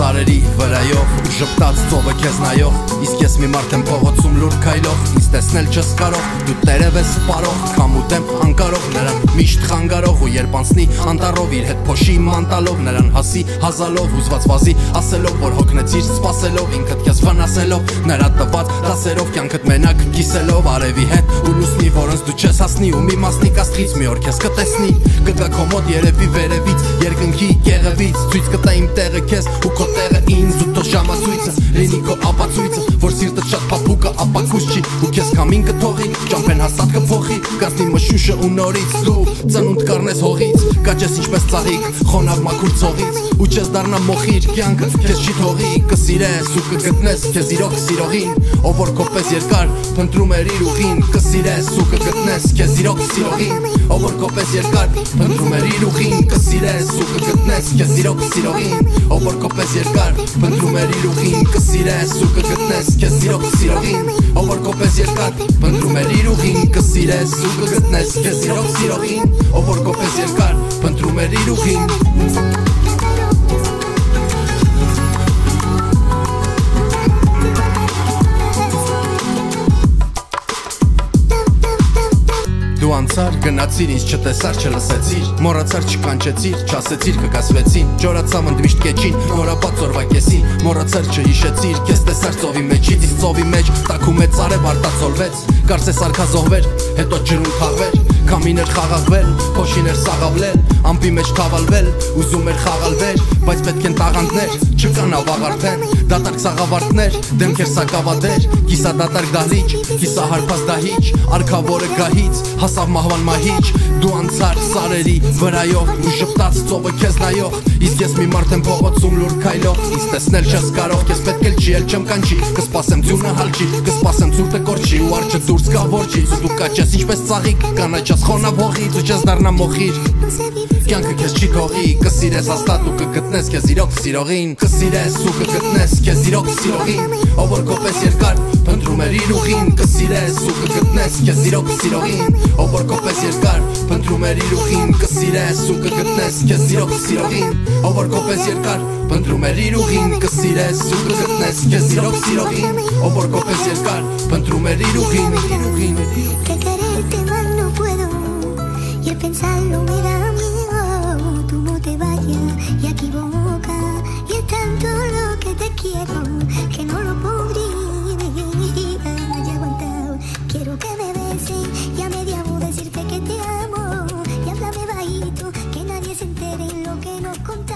սարերի վրայով Ժպտած ծովը քեզ նայող Իսկ ես մի մարդ եմ փողոցում լուր քայլող Ինձ տեսնել չես կարող Դու տերև ես սպարող Կամ ուտեմ անկարող նրան միշտ խանգարող Ու երբ անցնի անտարով իր հետ փոշի մանտալով Նրան հասի հազալով հուզված վազի Ասելով որ հոգնեցիր սպասելով Ինքդ քեզ վնասելով Նրա տված դասերով կյանքդ մենակ կիսելով Արևի հետ ու լուսնի որոնց դու չես հասնի ու մի մասնիկ աստղից մի օր քեզ կտեսնի Կգա քո մոտ երևի վերևից երկնքի կեղևից ցույց կտա իմ տեղը քեզ կամին կթողի ճամփեն հաստատ կփոխի կազմի մշուշը ու նորից դու ծնունդ կառնես հողից կաճես ինչպես ծաղիկ խոնավ մաքուր ցողից ու չես դառնա մոխիր կյանքը քեզ չի թողի կսիրես ու կգտնես քեզ իրոք սիրողին ով որ կոպես երկար փնտրում էր իր ուղին կսիրես ու կգտնես քեզ իրոք սիրողին ով որ կոպես երկար փնտրում էր իր ուղին կսիրես ու կգտնես քեզ իրոք սիրողին ով որ կոպես երկար փնտրում էր իր ուղին կսիրես ու կգտնես քեզ իրոք սիրողին ով որ կոպես երկար փնտրում էր իր ուղին կսիրես ու կգտնես քեզ իրոք սիրողին ով որ կոպես երկար փնտրում էր իր ուղին Դու անցար, գնացիր, ինձ չտեսար, չլսեցիր Մոռացար, չկանչեցիր, չասեցիր, կգասվեցին Ջորացամ ընդմիշտ կեչին, նորապատ ծորվա կեսին Մոռացար, չհիշեցիր, քեզ տեսար ծովի մեջից Իսկ ծովի մեջ տակում է ծարև արտացոլվեց Կարծես արքա զոհվեր, հետո ջրում թաղվեր Քամիներ խաղաղվել, փոշիներ սաղավլել Ամպի մեջ թավալվել, ուզում էր խաղալվեր Բայց պետք են տաղանդներ, չկան ավաղարդեն Դատարկ սաղավարտներ, դեմքեր սակավադեր Կիսադատարկ դահլիճ, կիսահարփած դահիճ Արքավորը գահից, հասավ մահվան մահիճ Դու անցար սարերի վրայով ու ժպտաց ծովը քեզ նայող Իսկ ես մի մարդ եմ փողոցում լուր քայլող Ինձ տեսնել չես կարող, քեզ պետք էլ չի, էլ չեմ կանչի Կսպասեմ ձյունը հալչի, կսպասեմ ցուրտը կորչի ու արջը դուրս գա որջի Դու կաչես ինչպես ծաղիկ, կանաչած խոնավ հողից ու չես դառնա մոխիր janë kë kesh qikori Kë sire sa slatu kë këtnes kë ziro kë sirorin Kë sire su kë këtnes kë ziro kë sirorin O vërko pes jer kart për ndru me riru hin Kë sire su kë këtnes kë ziro kë sirorin O vërko pes jer kart për ndru me riru hin Kë sire su kë këtnes kë ziro kë sirorin O vërko pes jer kart për ndru me riru hin Kë sire su kë këtnes kë ziro kë sirorin O vërko pes jer kart për ndru me riru hin Te quererte más no puedo Y el pensarlo me da que nos contó.